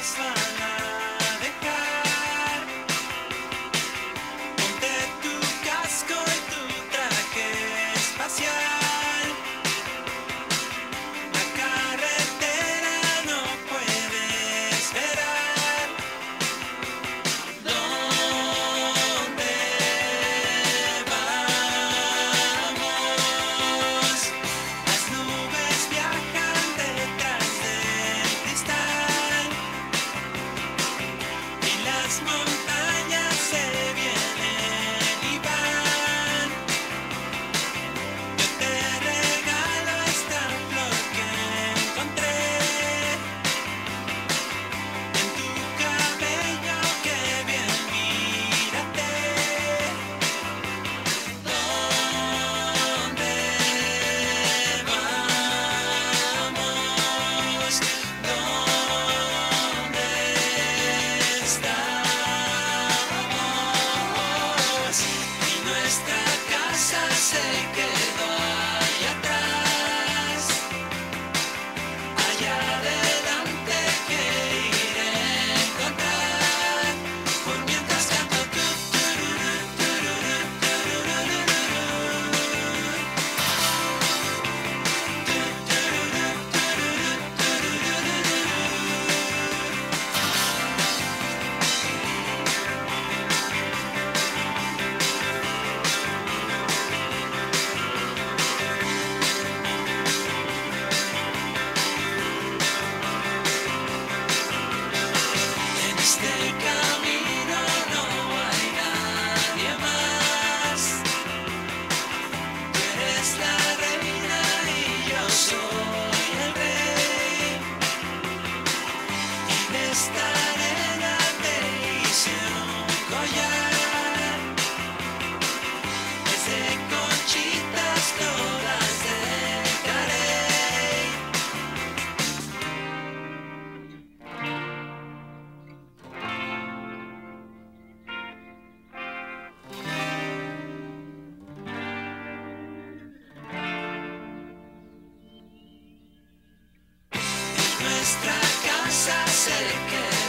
baseline. Nuestra casa se quedó